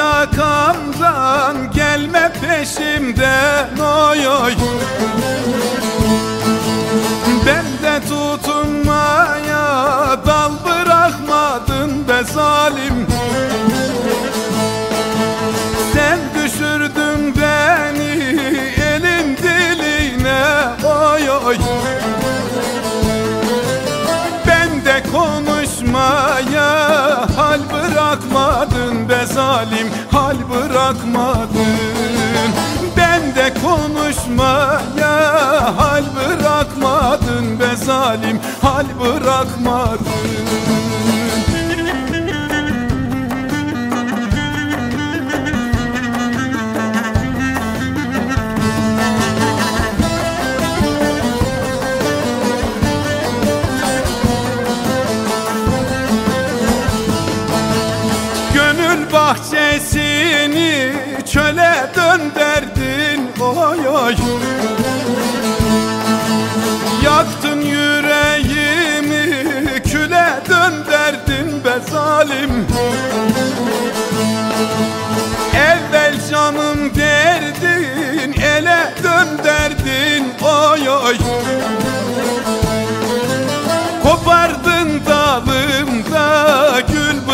arkamdan gelme peşimden oy oy. Ben de tutunmaya dal bırakmadın be zalim. Sen düşürdün beni elin diline oy oy zalim hal bırakmadın. Ben de konuşmaya hal bırakmadın be zalim hal bırakmadın dönderdin oy oy. Yaktın yüreğimi küle dönderdin be zalim. Evvel canım derdin ele dönderdin oy oy. Kopardın dalımda gül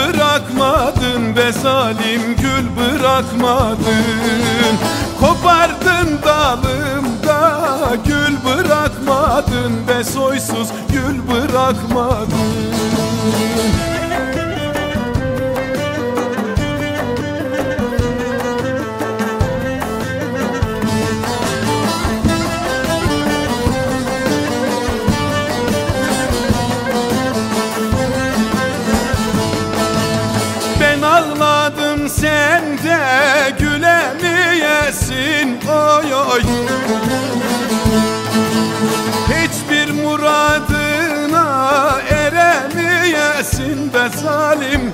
bırakmadın be zalim gül bırakmadın. Kopardın dalımda gül bırakmadın. Be soysuz gül bırakmadın sen de gülemiyesin oy oy. Hiçbir muradına eremeyesin be zalim.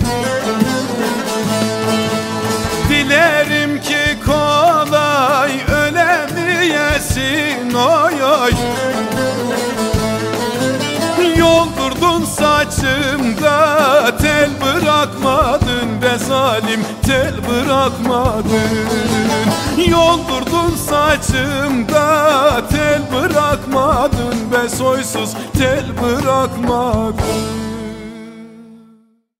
Dilerim ki kolay ölemeyesin. Oy oy. Yoldurdun saçımda tel bırakmadın be zalim tel bırakmadın. Yoldurdun saçımda tel bırakmadın be soysuz tel bırakmadın